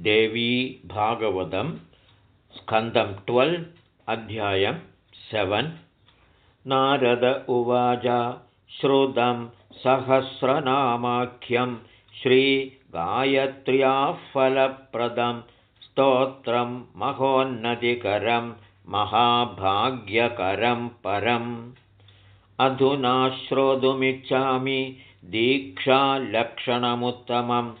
देवी भागवतं स्कन्दं ट्वेल् अध्यायं सेवन्। नारद उवाच श्रुतं सहस्रनामाख्यं श्रीगायत्र्याः फलप्रदं स्तोत्रं महोन्नतिकरं महाभाग्यकरं परम्। अधुना श्रोतुमिच्छामि दीक्षालक्षणमुत्तमं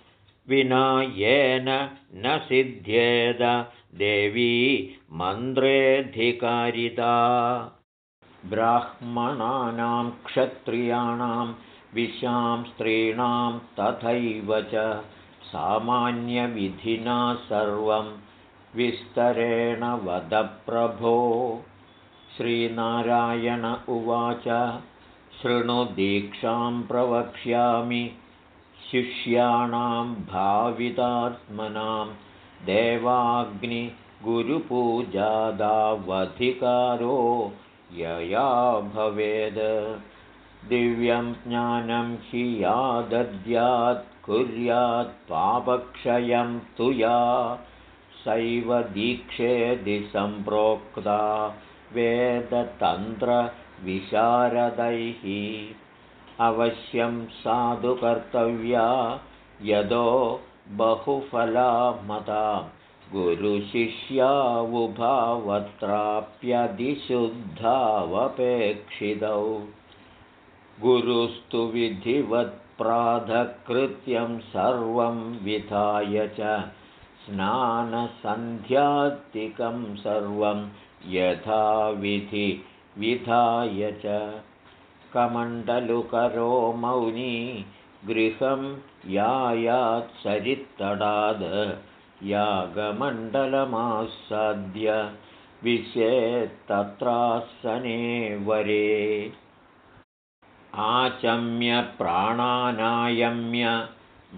विना येन न सिद्ध्येद। देवी मन्त्रेऽधिकारिता। ब्राह्मणानां क्षत्रियाणां विशां स्त्रीणां तथैव च सामान्यविधिना सर्वं विस्तरेण वदप्रभो। श्रीनारायण उवाच शृणुदीक्षां प्रवक्ष्यामि शिष्याणां भावितात्मनां देवाग्निगुरुपूजादावधिकारो यया भवेद्। दिव्यं ज्ञानं हि यादद्यात् कुर्यात् पापक्षयं तु या। सैव दीक्षेदि सम्प्रोक्ता वेदतन्त्रविशारदैः अवश्यं साधुकर्तव्या यदो बहुफला मता गुरुशिष्यावुभावत्राप्यधिशुद्धावपेक्षितौ गुरुस्तु विधिवत्प्राधकृत्यं सर्वं विधाय च। स्नानसन्ध्यात्तिकं सर्वं यथाविधि विधाय च कमण्डलुकरो मौनी गृहं यायात्सरित्तडाद् यागमण्डलमासाद्य विशेत्तत्रासने वरे। आचम्य प्राणानायम्य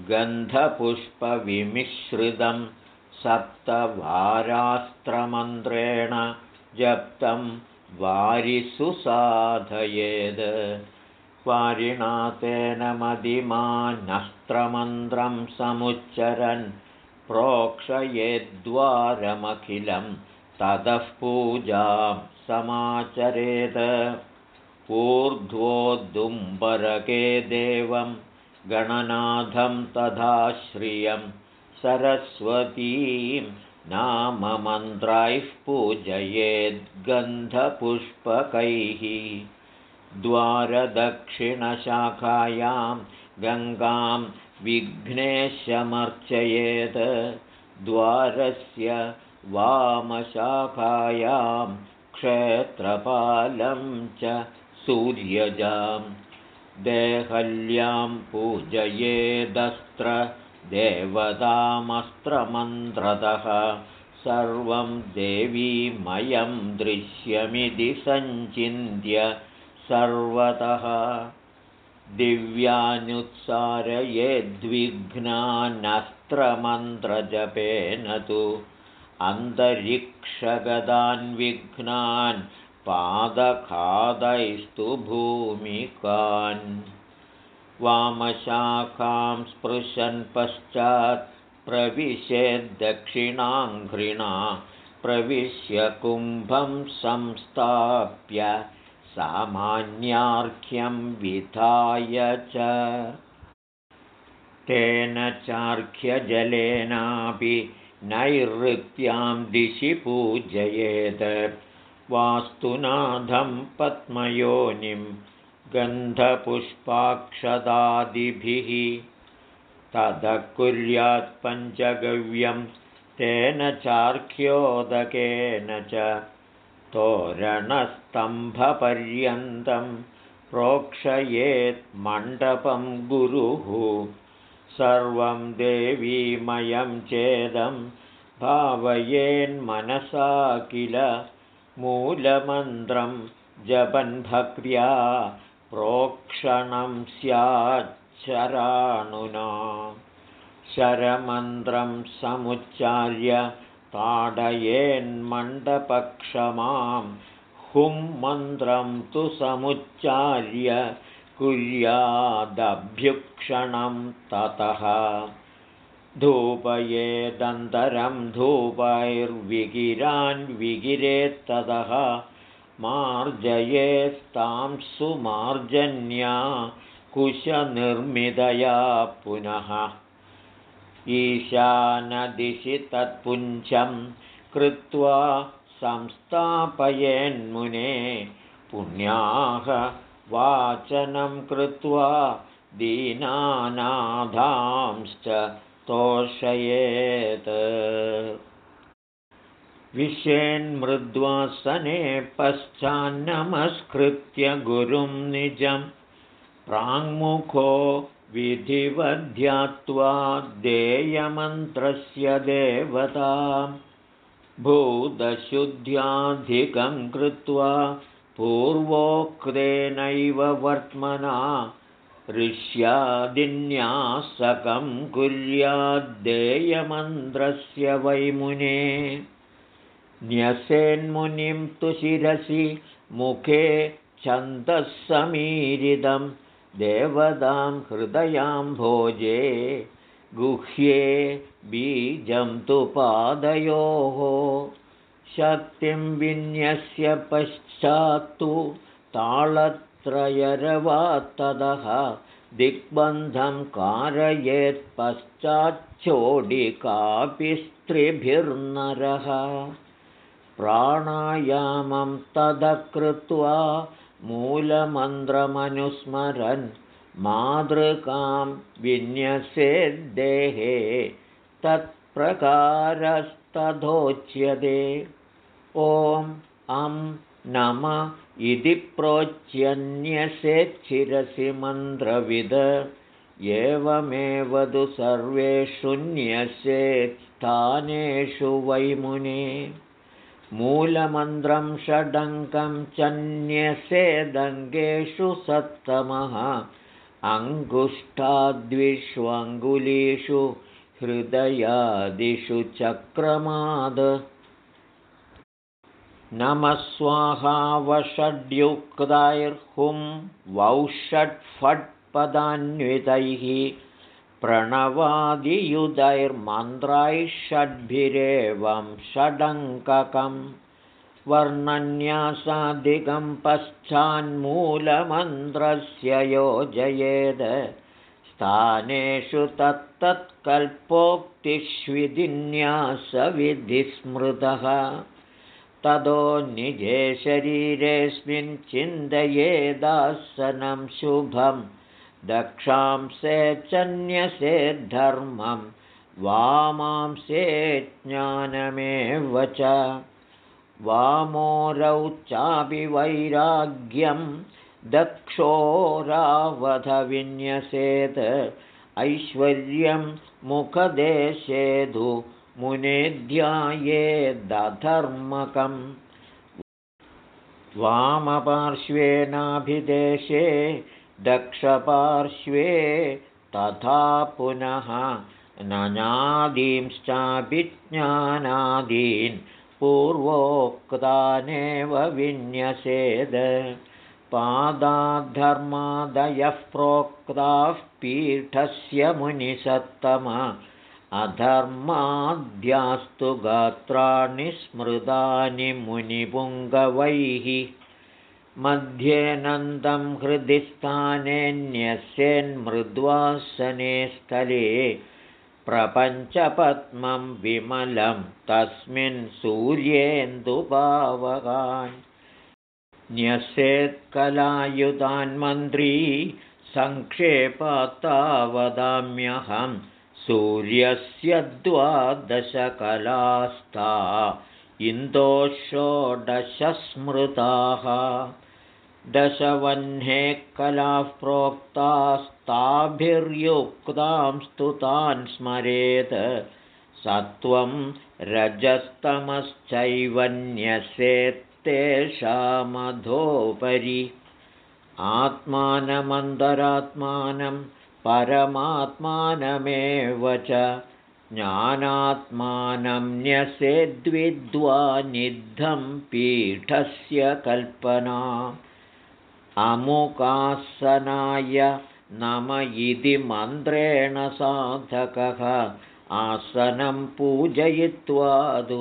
गन्धपुष्पविमिश्रितं सप्तवारास्त्रमन्त्रेण जप्तं वारिसुसाधयेद् वारिणा तेन मदिमानस्त्रमन्त्रं समुच्चरन् प्रोक्षयेद्वारमखिलं ततः पूजां समाचरेत् ऊर्ध्वोद्दुम्बरके देवं गणनाथं तथा श्रियं सरस्वतीं नाममन्त्रैः पूजयेद्गन्धपुष्पकैः द्वारदक्षिणशाखायां गङ्गां विघ्नेशमर्चयेत् द्वारस्य वामशाखायां क्षेत्रपालं च सूर्यजां देहल्यां पूजयेदस्त्र देवतामस्त्रमन्त्रतः सर्वं देवीमयं दृश्यमिति सञ्चिन्त्य सर्वतः दिव्यानुत्सारयेद्विघ्नानस्त्रमन्त्रजपेन तु अन्तरिक्षगदान् विघ्नान् पादखादैस्तु भूमिकान् वामशाखां स्पृशन् पश्चात् प्रविशेद्दक्षिणाङ्घ्रिणा प्रविश्य कुम्भं संस्थाप्य सामान्यार्घ्यं विधाय च। तेन चार्घ्यजलेनापि नैऋत्यां दिशि पूजयेत् वास्तुनाथं पद्मयोनिं गन्धपुष्पाक्षदादिभिः ततः कुर्यात् पञ्चगव्यं तेन चार्घ्योदकेन च तोरणस्तम्भपर्यन्तं प्रोक्षयेत् मण्डपं गुरुः सर्वं देवीमयं चेदं भावयेन्मनसा किल मूलमन्त्रं जपन्भक्र्या प्रोक्षणं स्याच्छराणुना शरमन्त्रं समुच्चार्य ताडयेन्मण्डपक्षमां। हुं मन्त्रं तु कुर्यादभ्युक्षणं ततः। धूपयेदन्तरं धूपैर्विगिरान् विगिरेत्ततः मार्जयेस्तां सुमार्जन्या कुशनिर्मितया पुनः। ईशानदिशि तत्पुञ्जं कृत्वा संस्थापयेन्मुने पुण्याः वाचनं कृत्वा दीनानाधांश्च तोषयेत् विषेन्मृद्वासने पश्चान्नमस्कृत्य गुरुं निजं प्राङ्मुखो विधिवध्यात्वा देयमन्त्रस्य देवतां भूतशुद्ध्याधिकं कृत्वा पूर्वोक्तेनैव वर्त्मना। ऋष्यादिन्यासकं कुर्याद्देयमन्त्रस्य वैमुने न्यसेन्मुनिं तु शिरसि मुखे छन्दःसमीरितं देवतां हृदयां भोजे गुह्ये बीजं तु पादयोः शक्तिं विन्यस्य पश्चात्तु ताळत्रयरवात्तदः दिग्बन्धं कारयेत्पश्चाच्छोडिकापि स्त्रिभिर्नरः प्राणायामं तदकृत्वा मूलमन्त्रमनुस्मरन् मातृकां विन्यसेद्देहे तत्प्रकारस्तथोच्यते। ॐ अं नम इति प्रोच्यन्यसेच्छिरसि मन्त्रविद। एवमेव तु सर्वेषु न्यसेत्स्थानेषु वैमुने मूलमन्त्रं षडङ्कं चन्यसेदङ्गेषु सत्तमः अङ्गुष्ठाद्विष्वङ्गुलीषु हृदयादिषु चक्रमाद। नमः स्वाहावषड्युक्तैर्हुं वौषट्फट्पदान्वितैः प्रणवादियुधैर्मन्त्रैः षड्भिरेवं षडङ्ककं वर्णन्यासादिकं पश्चान्मूलमन्त्रस्य योजयेद्। स्थानेषु तत्तत्कल्पोक्तिष्विधिन्यासविधिस्मृतः ततो निजे शरीरेऽस्मिन् चिन्तयेदासनं शुभम् दक्षांसे चन्यसेद्धर्मं वामांसे ज्ञानमेव च। वामोरौ चापि वैराग्यं दक्षोरावधविन्यसेत् ऐश्वर्यं मुखदेशेधु मुनेध्यायेदधर्मकम् वामपार्श्वेनाभिदेशे दक्षपार्श्वे तथा पुनः ननादींश्चाभिज्ञानादीन् पूर्वोक्तानेव विन्यसेद। पादाद्धर्मादयः प्रोक्ताः पीठस्य मुनिसत्तम। अधर्माद्यास्तु गात्राणि स्मृतानि मुनिपुङ्गवैः मध्येनन्दं हृदि स्थानेऽन्यस्यन्मृद्वासने स्थले प्रपञ्चपद्मं विमलं तस्मिन् सूर्येन्दुपावकान् न्यस्येत्कलायुधान्मन्त्री सङ्क्षेपात्तावदाम्यहं सूर्यस्य द्वादशकलास्ता इन्दोषोडशस्मृताः दशवह्ने कलाः प्रोक्तास्ताभिर्युक्तां स्तुतान् स्मरेत्। सत्वं रजस्तमश्चैवन्यसेत्तेषामधोपरि। आत्मानमन्तरात्मानं परमात्मानमेव च। ज्ञानात्मानं न्यसेद्विद्वानिद्धं पीठस्य कल्पना अमुकासनाय नम इति मन्त्रेण साधकः। आसनं पूजयित्वा तु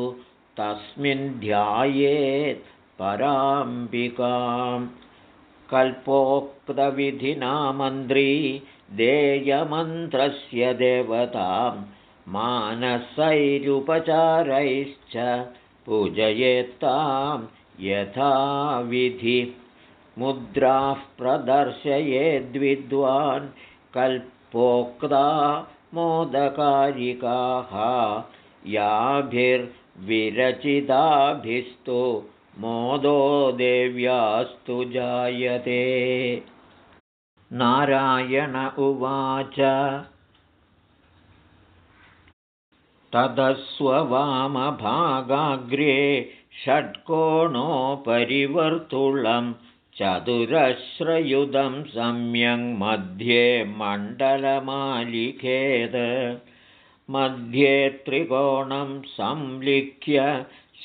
तस्मिन् ध्यायेत् पराम्बिकां कल्पोक्तविधिना मन्त्री देयमन्त्रस्य देवतां मानसैरुपचारैश्च पूजयेत्तां यथाविधि मुद्राः प्रदर्शयेद्विद्वान् कल्पोक्ता मोदकारिकाः याभिर्विरचिताभिस्तु मोदो देव्यास्तु जायते। नारायण उवाच। तदस्ववामभागाग्रे षट्कोणोपरिवर्तुलं चतुरश्रयुधं सम्यङ् मध्ये मण्डलमालिखेद मध्ये त्रिकोणं संलिख्य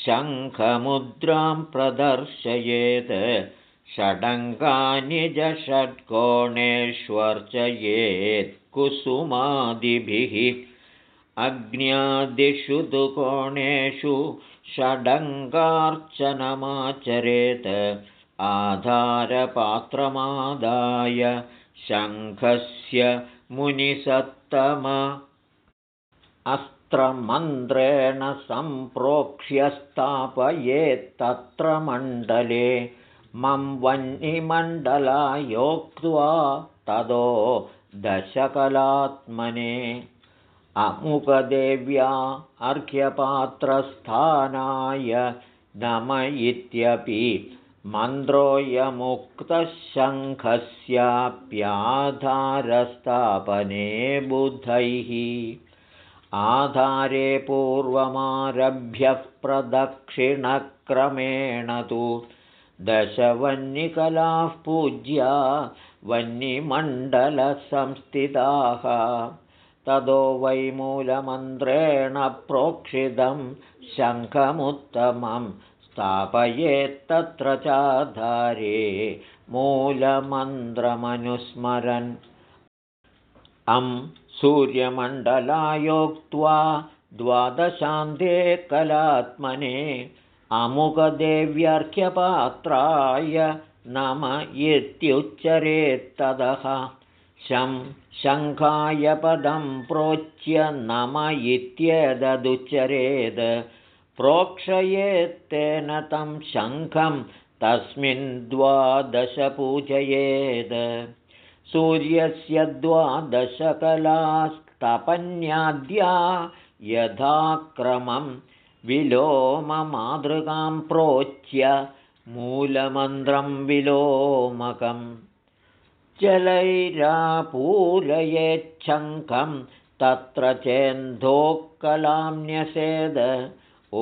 शङ्खमुद्रां प्रदर्शयेत्। षडङ्गानि च षट्कोणेष्वर्चयेत् कुसुमादिभिः। अग्न्यादिषु तु कोणेषु षडङ्गार्चनमाचरेत् आधारपात्रमादाय शङ्खस्य मुनिसत्तम अस्त्रमन्त्रेण सम्प्रोक्ष्य स्थापयेत्तत्र मण्डले मम वह्निमण्डलायोक्त्वा तदो दशकलात्मने अमुकदेव्या अर्घ्यपात्रस्थानाय नम इत्यपि मन्त्रोऽयमुक्तशङ्खस्याप्याधारस्थापने बुधैः। आधारे पूर्वमारभ्यः प्रदक्षिणक्रमेण तु दशवह्निकलाः पूज्या वह्निमण्डलसंस्थिताः। ततो वै मूलमन्त्रेण प्रोक्षितं शङ्खमुत्तमं स्थापयेत्तत्र चाधारे मूलमन्त्रमनुस्मरन्। अं सूर्यमण्डलायोक्त्वा द्वादशान्ते कलात्मने अमुकदेव्यर्घ्यपात्राय नम इत्युच्चरेत्तदः। शं शङ्खाय पदं प्रोच्य नम इत्येतदुच्चरेत् प्रोक्षयेत्तेन तं शङ्खं तस्मिन् द्वादश पूजयेत् सूर्यस्य द्वादशकलास्तपन्याद्या यथाक्रमं विलोममातृकां प्रोच्य मूलमन्त्रं विलोमकं। जलैरापूरयेच्छङ्खं तत्र चेन्धोक्कलां न्यसेद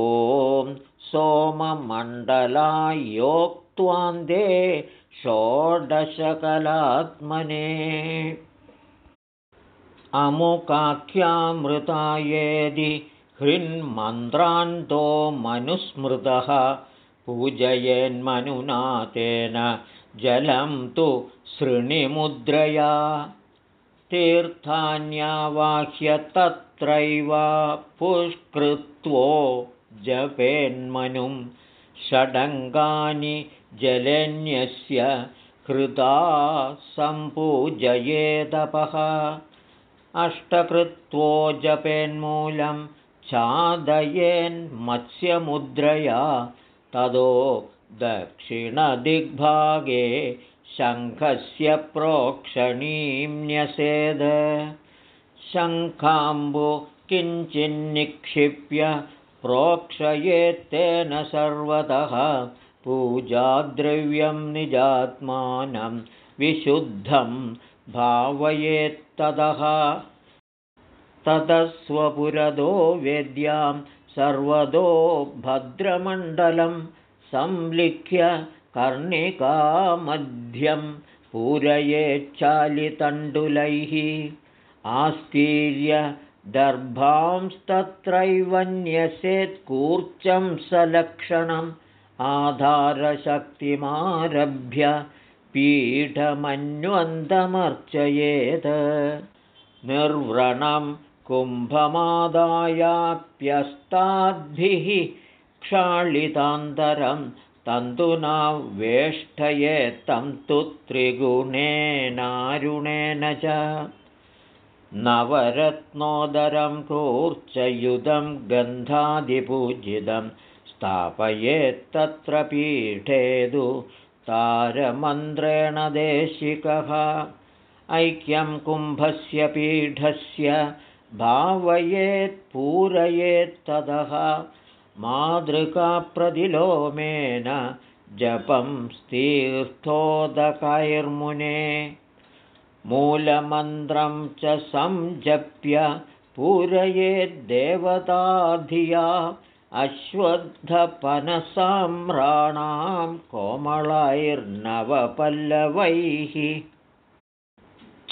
ॐ सोममण्डलायोक्त्वान्दे षोडशकलात्मने अमुकाख्यामृतायेदि हृन्मन्त्रान्तो मनुस्मृतः पूजयेन्मनुना तेन जलं तु सृणिमुद्रया तीर्थान्यावाह्य तत्रैव पुष्कृत्वो जपेन्मनुं षडङ्गानि जलेन्यस्य कृता सम्पूजयेदपः। अष्टकृत्वो जपेन्मूलं छादयेन्मत्स्यमुद्रया ततो दक्षिणदिग्भागे शङ्खस्य प्रोक्षणीं न्यसेद। शङ्खाम्बु किञ्चिन्निक्षिप्य प्रोक्षयेत्तेन सर्वतः पूजाद्रव्यं निजात्मानं विशुद्धं भावयेत्ततः। ततः स्वपुरदो वेद्यां सर्वतो भद्रमण्डलं संलिख्य कर्णिकामध्यं पूरयेच्छालितण्डुलैः आस्तीर्य दर्भांस्तत्रैव न्यसेत्कूर्चं सलक्षणम् आधारशक्तिमारभ्य पीठमन्वन्तमर्चयेत्। निर्व्रणं कुम्भमादायाप्यस्ताद्भिः क्षालितान्तरं तन्तुना वेष्टयेत्तं तु त्रिगुणेनारुणेन च नवरत्नोदरं कूर्चयुधं गन्धादिपूजितं स्थापयेत्तत्र पीठेदु तारमन्त्रेण देशिकः। ऐक्यं कुम्भस्य पीठस्य भावयेत्पूरयेत्ततः मातृकाप्रतिलोमेन जपं स्तीर्थोदकैर्मुने मूलमन्त्रं च संजप्य पूरयेद्देवताधिया अश्वत्थपनसाम्राणां कोमलैर्नवपल्लवैः।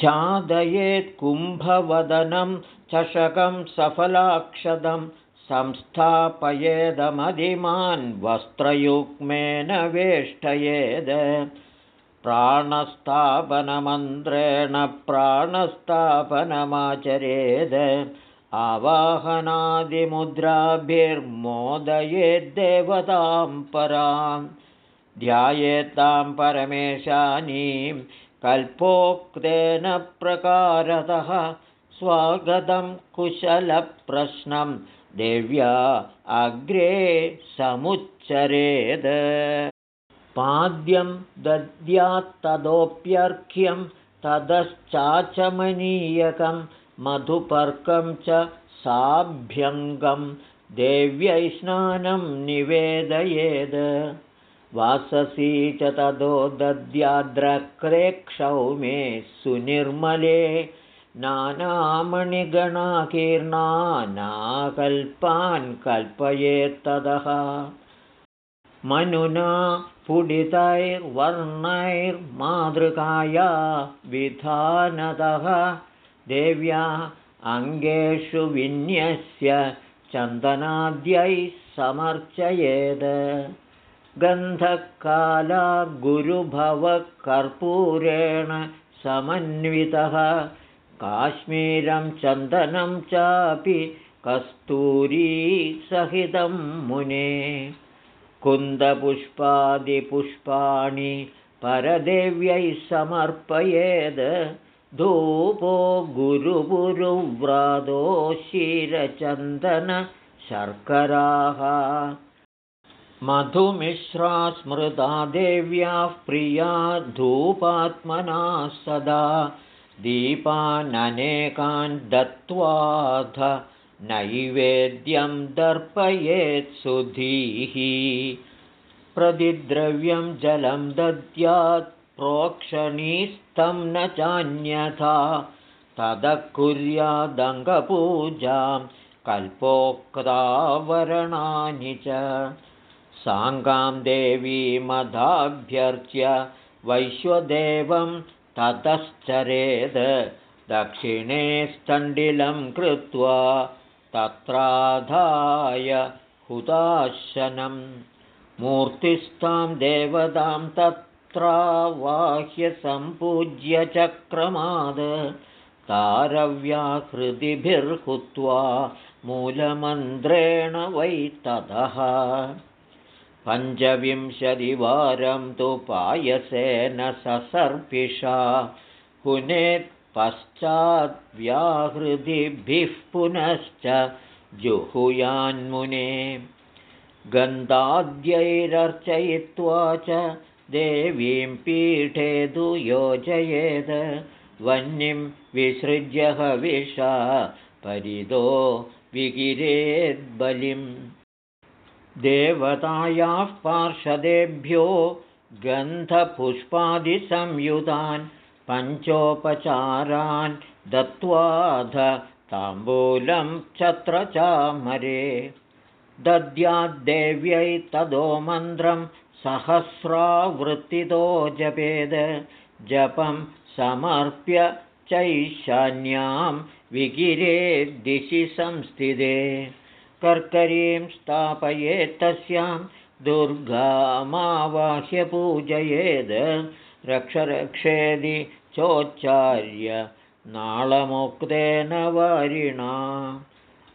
चादयेत्कुम्भवदनं चषकं सफलाक्षदं संस्थापयेदमधिमान् वस्त्रयुग्मेन वेष्टयेद् प्राणस्थापनमन्त्रेण प्राणस्थापनमाचरेद् आवाहनादिमुद्राभिर्मोदयेद्देवतां परां ध्यायेत्तां परमेशानीं कल्पोक्तेन प्रकारतः स्वागतं कुशलप्रश्नं देव्या अग्रे समुच्चरेद पाद्यं दद्यात्तदोऽप्यर्घ्यं ततश्चाचमनीयकं मधुपर्कं च साभ्यङ्गं देव्यै स्नानं निवेदयेद्। वाससी च तदो दद्याद्रक्रेक्षौ मे सुनिर्मले नानामणिगणाकीर्णानाकल्पान् कल्पयेत्तदः मनुना पुडितैर्वर्णैर्मातृकाया विधानतः देव्या अङ्गेषु विन्यस्य चन्दनाद्यैः समर्चयेद् गन्धकाला गुरुभवकर्पूरेण समन्वितः। काश्मीरं चन्दनं चापि कस्तूरीसहितं मुने कुन्दपुष्पादिपुष्पाणि परदेव्यै समर्पयेद् धूपो गुरुपुरुव्रातो क्षीरचन्दनशर्कराः मधुमिश्रा स्मृता देव्याः प्रिया धूपात्मना सदा दीपाननेकान् दत्त्वाथ नैवेद्यं दर्पयेत्सुधीः प्रतिद्रव्यं जलं दद्यात् प्रोक्षणीस्तं न चान्यथा। ततः कुर्यादङ्गपूजां कल्पोक्तावरणानि च। साङ्गां देवीमधाभ्यर्च्य वैश्वदेवं ततश्चरेद दक्षिणे स्तण्डिलं कृत्वा तत्राधाय हुदाशनं मूर्तिस्थां देवतां तत्रावाह्य सम्पूज्य चक्रमाद। तारव्याकृतिभिर्हुत्वा मूलमन्त्रेण वै ततः। पञ्चविंशतिवारं तु पायसेन ससर्पिषा। पुनेत् पश्चाद्व्याहृदिभिः पुनश्च जुहुयान्मुने। गन्धाद्यैरर्चयित्वा च देवीं पीठे तु योजयेत् वह्निं विसृज्य हविषा परितो विगिरेद्बलिं देवतायाः पार्षदेभ्यो गन्धपुष्पादिसंयुतान् पञ्चोपचारान् दत्त्वाध ताम्बूलं छत्र चामरे दद्याद्देव्यै तदो मन्त्रं सहस्रावृत्तितो जपेद। जपं समर्प्य चैशान्यां विगिरे दिशि संस्थिते। कर्करीं स्थापयेत्तस्यां दुर्गामावाह्य पूजयेद् रक्षरक्षेदि चोच्चार्य नाळमुक्तेन वारिणा।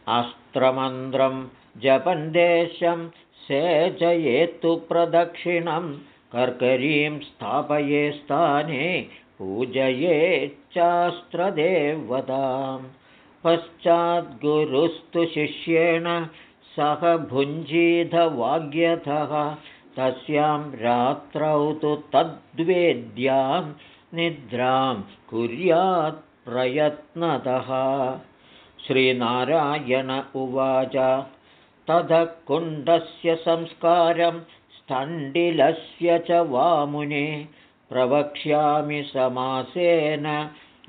अस्त्रमन्त्रं जपन्देशं सेचयेत्तु प्रदक्षिणं। कर्करीं स्थापये स्थाने पूजयेच्चास्त्रदेवतां पश्चाद्गुरुस्तु शिष्येण सह भुञ्जीधवाग्यथः तस्यां रात्रौ तु तद्वेद्यां निद्रां कुर्यात् प्रयत्नतः। श्रीनारायण उवाच ततः कुण्डस्य संस्कारं स्थण्डिलस्य च वामुने प्रवक्ष्यामि समासेन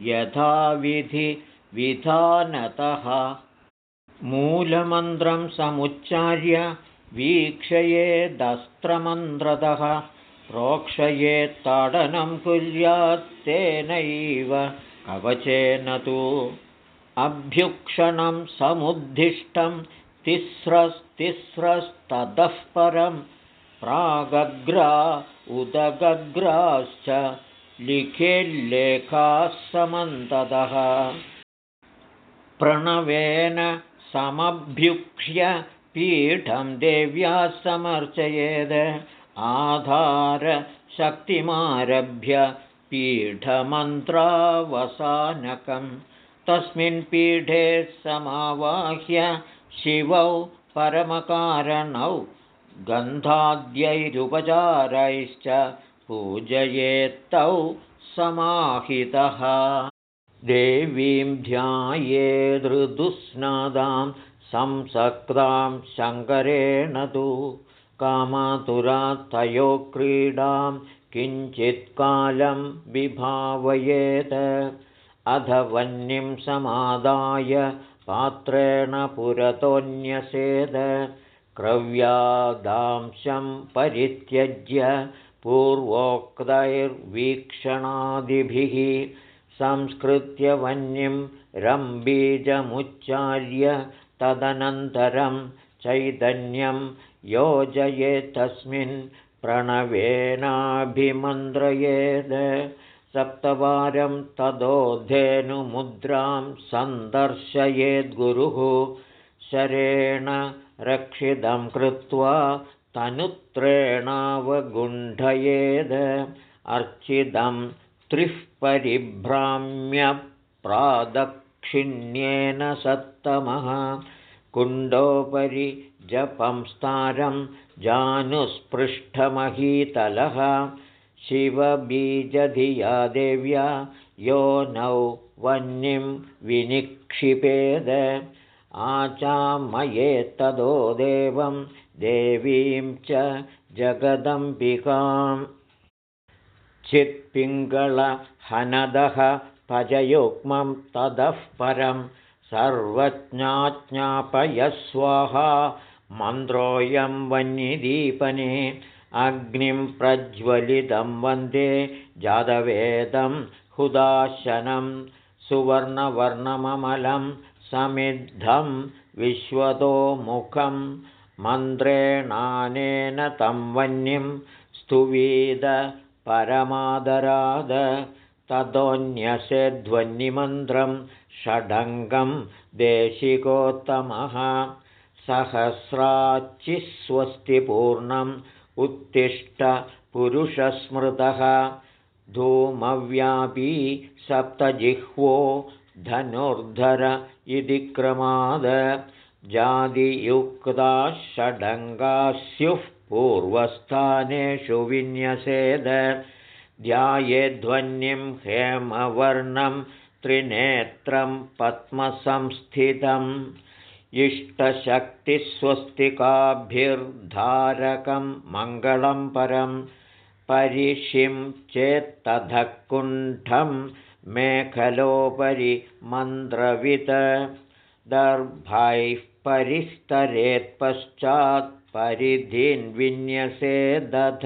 यथाविधिविधानतः मूलमन्त्रं समुच्चार्य वीक्षयेदस्त्रमन्त्रतः प्रोक्षयेत्ताडनं कुर्यात् तेनैव कवचेन तु अभ्युक्षणं समुद्दिष्टं तिस्रस्तिस्रस्ततः परं प्रागग्रा उदगग्राश्च लिखेल्लेखाः समन्ततः। प्रणवेन समभ्युक्ष्य पीठं देव्या समर्चयेद् आधारशक्तिमारभ्य पीठमन्त्रावसानकम् तस्मिन् पीठे समावाह्य शिवौ परमकारणौ गन्धाद्यैरुपचारैश्च पूजयेत्तौ समाहितः। देवीं ध्यायेदृदुस्नादां संसक्तां शङ्करेण तु कामातुरात्तयो क्रीडां किञ्चित्कालं विभावयेत्। अध वह्निं समादाय पात्रेण पुरतोऽन्यसेद क्रव्यादांशं परित्यज्य पूर्वोक्तैर्वीक्षणादिभिः संस्कृत्य वह्निं रम्बीजमुच्चार्य तदनन्तरं चैतन्यं योजयेत्तस्मिन् प्रणवेनाभिमन्त्रयेत् सप्तवारं तदोधेनुमुद्रां सन्दर्शयेद्गुरुः शरेण रक्षितं कृत्वा तनुत्रेणावगुण्ठयेद् अर्चितं त्रिः परिभ्राम्यप्रादक्षिण्येन सत्तमः कुण्डोपरि जपंस्तारं जानुस्पृष्ठमहीतलः। शिवबीजधिया देव्या यो नौ वह्निं विनिक्षिपेद। आचामयेत्तदो देवं देवीं च जगदम्बिकाम्। चित्पिङ्गळहनदः भजयुग्मं ततः परं सर्वज्ञाज्ञापयस्वाहा मन्त्रोऽयं वह्निदीपने अग्निं प्रज्वलितं वन्दे जातवेदं हुदाशनं सुवर्णवर्णममलं समिद्धं विश्वतोमुखं मन्त्रेणानेन तं वह्निं स्तुवीद परमादराद ततोऽन्यसेध्वनिमन्त्रं षडङ्गं देशिकोत्तमः सहस्राच्चिस्वस्तिपूर्णं उत्तिष्ठ पुरुषस्मृतः। धूमव्यापी सप्तजिह्वो धनुर्धर इति क्रमाद। जादियुक्ताः षडङ्गाः स्युः पूर्वस्थानेषु विन्यसेद। ध्यायेध्वनिं हेमवर्णं त्रिनेत्रं पद्मसंस्थितम् इष्टशक्तिस्वस्तिकाभिर्धारकं मङ्गलं परं परिशिं चेत्तधः कुण्ठं मेखलोपरि मन्त्रवित् दर्भैः परिस्तरेत्पश्चात्परिधिन्विन्यसेदध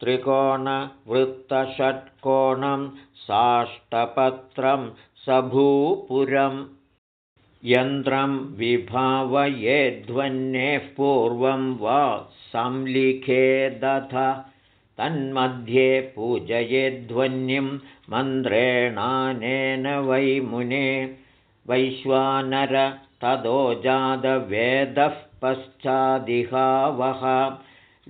त्रिकोणवृत्तषट्कोणं साष्टपत्रं सभूपुरम् यन्त्रं विभावयेध्वन्नेः पूर्वं वा संलिखे दथ तन्मध्ये पूजयेध्वन्यं मन्त्रेणानेन वै मुने। वैश्वानर तदो जातवेदः पश्चादिहावः।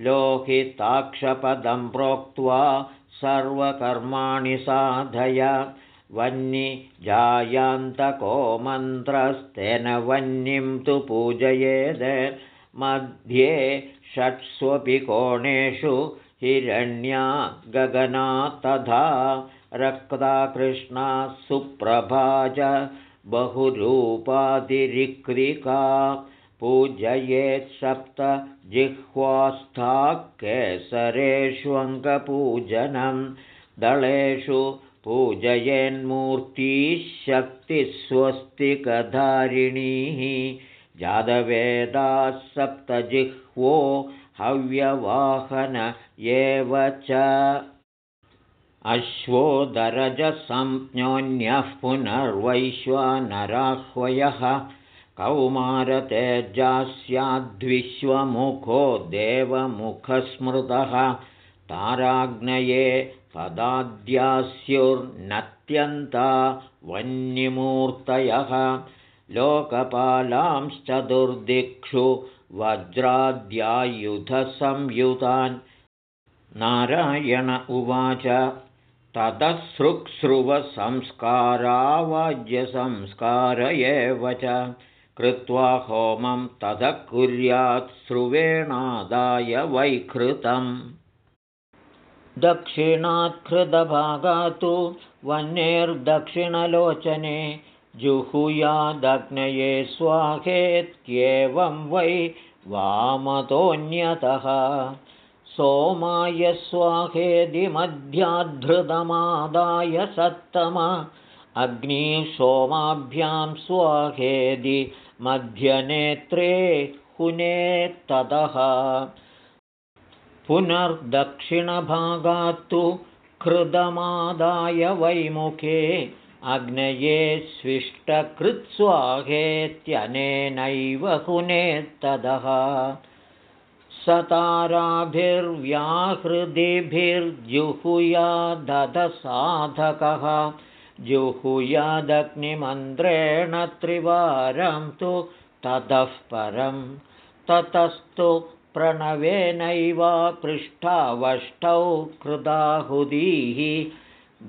लोहिताक्षपदं प्रोक्त्वा सर्वकर्माणि साधय वह्निजायान्तको मन्त्रस्तेन वह्निं तु पूजयेद्। मध्ये षट्स्वपि कोणेषु हिरण्या गगना तथा रक्ता कृष्णा सुप्रभा च बहुरूपातिरिक्रिका पूजयेत् सप्त जिह्वास्था केसरेष्वङ्गपूजनं दलेषु पूजयेन्मूर्तिशक्तिस्वस्तिकधारिणीः जातवेदाः सप्तजिह्वो हव्यवाहन एव च। अश्वोदरजसंज्ञोऽन्यः पुनर्वैश्वानराह्वयः कौमारतेजास्याद्विश्वमुखो देवमुखस्मृतः ताराग्नये पदाद्यास्युर्नत्यन्ता वह्निमूर्तयः लोकपालांश्चतुर्दिक्षु वज्राद्यायुधसंयुतान्। नारायण उवाच ततसृक्स्रुवसंस्कारावाज्यसंस्कार एव च। कृत्वा होमं ततः कुर्यात् स्रुवेणादाय वैकृतम् दक्षिणात्कृतभागातु वह्नेर्दक्षिणलोचने जुहुयादग्नये स्वाहेत्येवं वै वामतोऽन्यतः। सोमाय स्वाहेदि मध्याद्धृतमादाय सत्तम। सोमाभ्यां स्वाहेदि मध्यनेत्रे हुनेत्ततः पुनर्दक्षिणभागात्तु कृदमादाय वैमुखे अग्नये स्विष्टकृत्स्वाहेत्यनेनैव हुनेत्तदः। सताराभिर्व्याहृदिभिर्जुहुयादधसाधकः। जुहुयादग्निमन्त्रेण त्रिवारं तु ततः परं ततस्तु प्रणवेनैव पृष्ठावष्टौ कृदाहुदीः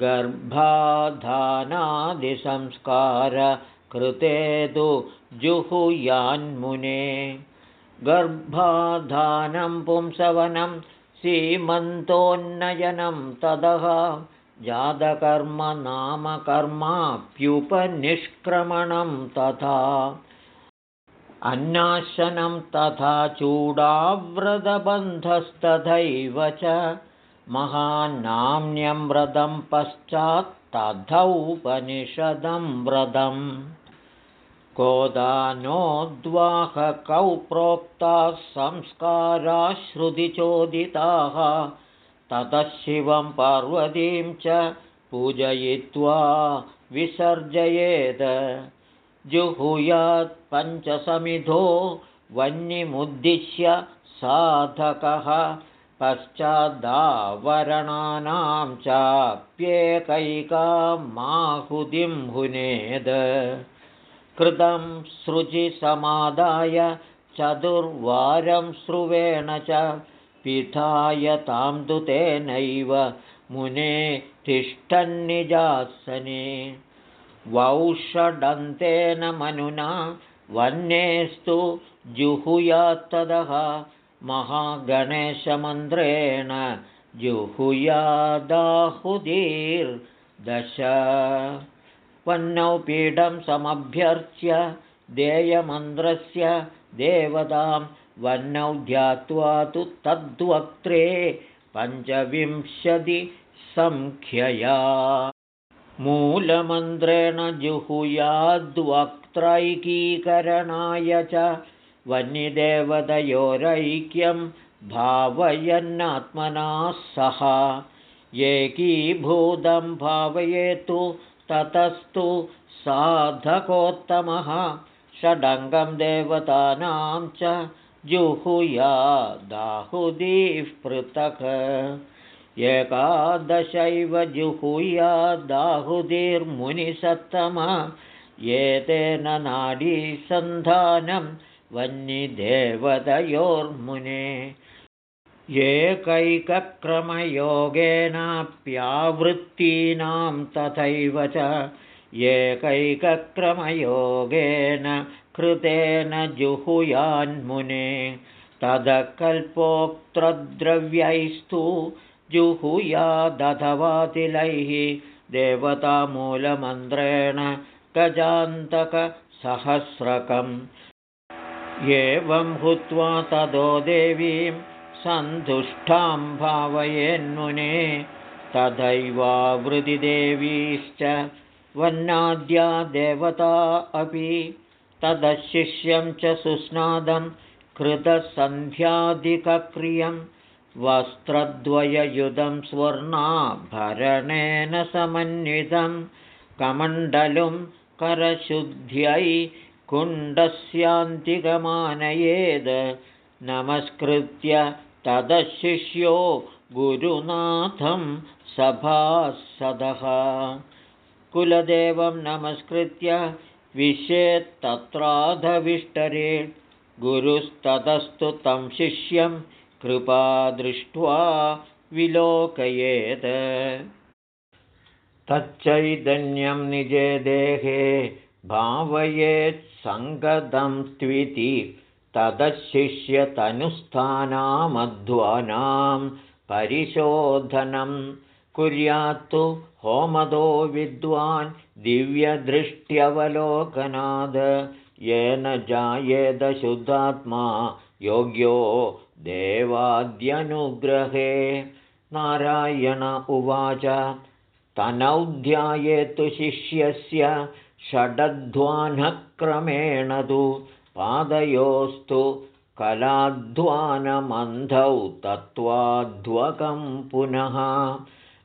गर्भाधानादिसंस्कारकृते तु जुहुयान्मुने। गर्भाधानं पुंसवनं सीमन्तोन्नयनं ततः जातकर्मनामकर्माप्युपनिष्क्रमणं तथा अन्नाशनं तथा चूडाव्रतबन्धस्तथैव च महान्नाम्न्यं व्रतं पश्चात्तथौपनिषदं व्रतम्। कोदानोद्वाहकौ प्रोक्ताः संस्काराश्रुतिचोदिताः ततः शिवं पार्वतीं च पूजयित्वा विसर्जयेत् जुहुयात् पञ्चसमिधो वह्निमुद्दिश्य साधकः पश्चादावरणानां चाप्येकैकामाहुतिं हुनेद। कृतं सृजिसमादाय चतुर्वारं स्रुवेण च पिधाय तां तु तेनैव मुने तिष्ठन्निजासने वौषडन्तेन मनुना वह्नेस्तु जुहुयात्तदः महागणेशमन्त्रेण जुहुयादाहुदीर्दश। वह्नौ पीडं समभ्यर्च्य देयमन्त्रस्य देवतां वह्नौ ध्यात्वा तु तद्वक्त्रे पञ्चविंशतिसङ्ख्यया मूलमन्त्रेण जुहुयाद्वक्त्रैकीकरणाय च वह्निदेवतयोरैक्यं भावयन्नात्मना सह। एकीभूतं भावयेतु ततस्तु साधकोत्तमः। षडङ्गं देवतानां च जुहुयादाहुदीः पृथक् एकादशैव जुहूयादाहुतिर्मुनिसत्तम एतेन नाडीसन्धानं वह्निदेवतयोर्मुने। एकैकक्रमयोगेनाप्यावृत्तीनां तथैव च एकैकक्रमयोगेन कृतेन जुहुयान्मुने। तदकल्पोक्तद्रव्यैस्तु जुहुयादथवातिलैः देवतामूलमन्त्रेण गजान्तकसहस्रकम्। एवं हुत्वा तदो देवीं सन्तुष्टां भावयेन्मुने तथैवावृदिदेवीश्च वन्नाद्या देवता अपि तदशिष्यं च सुस्नादं कृतसन्ध्यादिकक्रियं वस्त्रद्वययुधं स्वर्णाभरणेन समन्वितं कमण्डलुं करशुद्ध्यै कुण्डस्यान्तिकमानयेद् नमस्कृत्य तदशिष्यो गुरुनाथं सभासदः। कुलदेवं नमस्कृत्य विशेत्तत्राधविष्टरे गुरुस्ततस्तु तं शिष्यं कृपादृष्ट्वा विलोकयेत्। तच्चैतन्यं निजे देहे भावयेत् सङ्गतं त्विति ततशिष्यतनुस्थानामध्वानां परिशोधनं कुर्यात्तु होमदो विद्वान् दिव्यदृष्ट्यवलोकनाद येन जायेदशुद्धात्मा योग्यो देवाद्यनुग्रहे नारायण उवाच। तनौध्यायेतु शिष्यस्य षडध्वानक्रमेण तु पादयोस्तु कलाध्वानमन्धौ तत्त्वाध्वकं पुनः।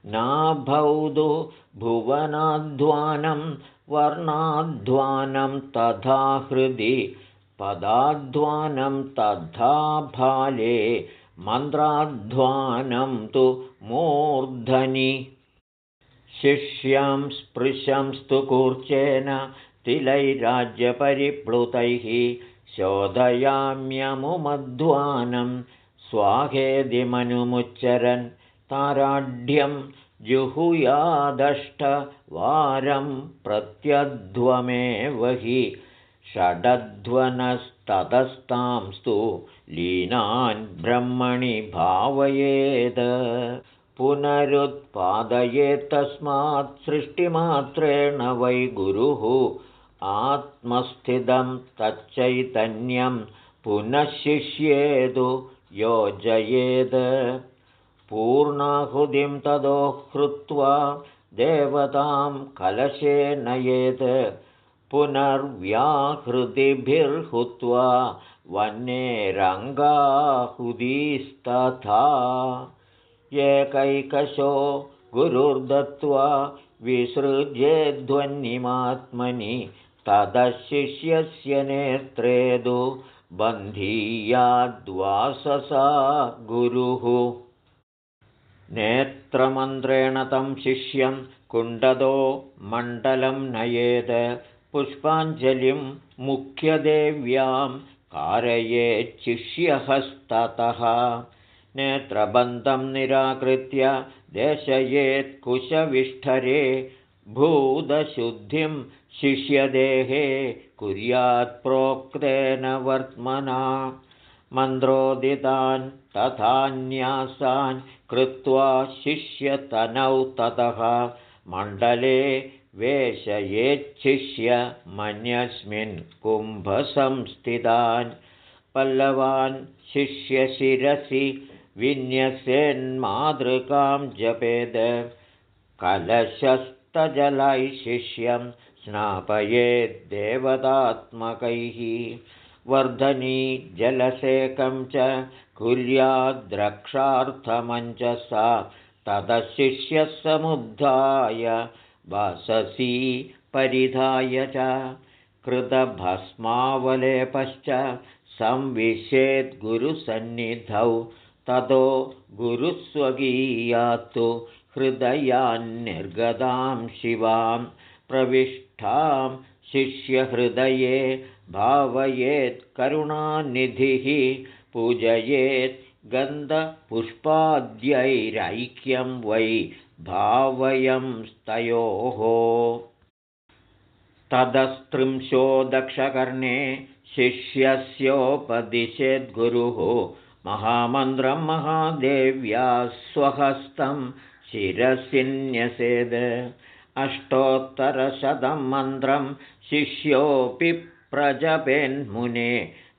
नाभौदु भुवनाध्वानं वर्णाध्वानं तथा हृदि पदाध्वानं तथा भाले मन्त्राध्वानं तु मूर्धनि। शिष्यं स्पृशंस्तु कूर्चेन तिलैराज्यपरिप्लुतैः शोधयाम्यमुमध्वानं स्वाहेदिमनुमुच्चरन् ताराढ्यं जुहुयादष्टवारं प्रत्यध्वमेव हि षडध्वनस्ततस्तांस्तु लीनान् ब्रह्मणि भावयेत् पुनरुत्पादयेत्तस्मात् सृष्टिमात्रेण वै गुरुः आत्मस्थितं तच्चैतन्यं पुनः योजयेद्। पूर्णाहुतिं तदो कृत्वा देवतां कलशे नयेत् पुनर्व्याहृतिभिर्हुत्वा वह्नेरङ्गाहुदीस्तथा एकैकशो गुरुर्दत्त्वा विसृज्येध्वन्निमात्मनि तदशिष्यस्य नेत्रेदु बन्धीयाद्वाससा गुरुः। नेत्रमन्त्रेण तं शिष्यं कुण्डदो मण्डलं नयेत् पुष्पाञ्जलिं मुख्यदेव्यां कारयेच्छिष्यहस्ततः नेत्रबन्धं निराकृत्य देशयेत्कुशविष्ठरे भूतशुद्धिं शिष्यदेहे कुर्यात्प्रोक्तेन वर्त्मना। मन्द्रोदितान् तथान्यासान् कृत्वा शिष्यतनौ ततः। मण्डले वेशयेच्छिष्यमन्यस्मिन् कुम्भसंस्थितान् पल्लवान् शिष्यशिरसि विन्यसेन्मातृकां जपेद। कलशस्तजलैशिष्यं स्नापयेद्देवतात्मकैः वर्धनी जलसेकं च कुर्याद्रक्षार्थमञ्चसा ततशिष्यः समुद्धाय वससि परिधाय च कृतभस्मावलेपश्च संविशेद्गुरुसन्निधौ ततो गुरुस्वकीयात्तु हृदयान्निर्गतां शिवां प्रविष्टां शिष्यहृदये भावयेत् करुणानिधिः पूजयेत् गन्धपुष्पाद्यैरैक्यं वै भावयंस्तयोः ततस्त्रिंशो दक्षकर्णे शिष्यस्योपदिशेद्गुरुः महामन्त्रं महादेव्या स्वहस्तं शिरसिन्यसेद्। अष्टोत्तरशतं मन्त्रं शिष्योऽपि प्रजपेन्मुने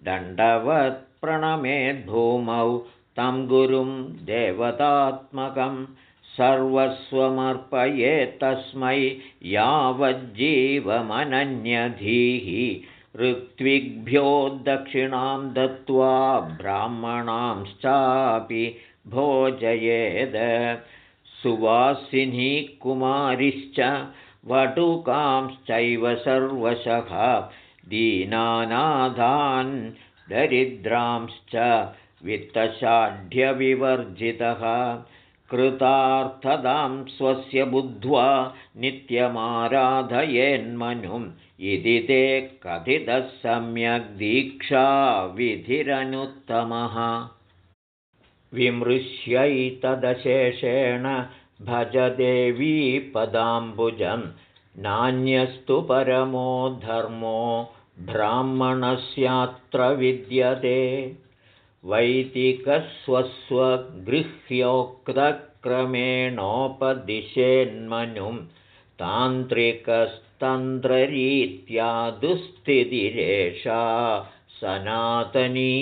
दण्डवत्प्रणमेद्भूमौ तं गुरुं देवतात्मकं सर्वस्वमर्पयेत्तस्मै यावज्जीवमनन्यधीः। ऋत्विग्भ्यो दक्षिणां दत्त्वा ब्राह्मणांश्चापि भोजयेद। सुवासिनी कुमारिश्च वटुकांश्चैव सर्वशः। दीनानाथान् दरिद्रांश्च वित्तषाढ्यविवर्जितः कृतार्थदां स्वस्य बुद्ध्वा नित्यमाराधयेन्मनुम्। इति ते कथितः सम्यग् दीक्षाविधिरनुत्तमः। विमृश्यैतदशेषेण भज देवी पदाम्बुजं नान्यस्तु परमो धर्मो ब्राह्मणस्यात्र विद्यते वैदिकस्वस्वगृह्योक्तक्रमेणोपदिशेन्मनुं तान्त्रिकस्तन्त्ररीत्या दुःस्थितिरेषा सनातनी।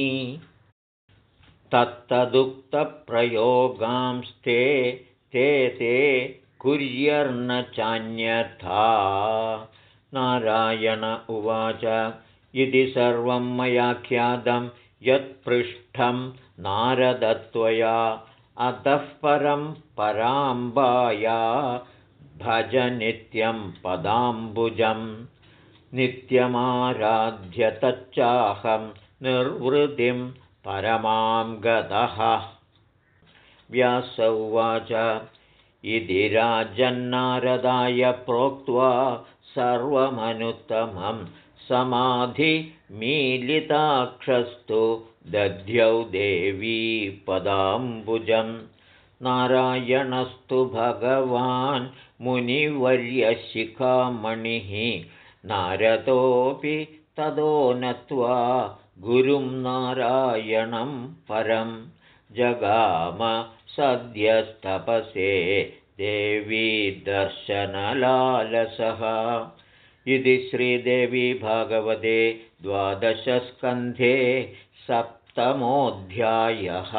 तत्तदुक्तप्रयोगांस्ते ते ते कुर्यर्न चान्यथा नारायण उवाच। इति सर्वं मयाख्यातं यत्पृष्ठं नारदत्वया अतः परं पराम्बाया भज नित्यं पदाम्बुजं नित्यमाराध्य तच्चाहं निर्वृतिं परमां गतः व्यास उवाच इति राजन्नारदाय प्रोक्त्वा सर्वमनुत्तमं समाधिमीलिताक्षस्तु दध्यौ देवी पदाम्बुजं नारायणस्तु भगवान् मुनिवर्यशिखामणिः। नारदोऽपि तदो नत्वा गुरुं नारायणं परं जगाम सद्यस्तपसे देवी दर्शनलालसः। इति श्रीदेवी भागवते द्वादशस्कन्धे सप्तमोऽध्यायः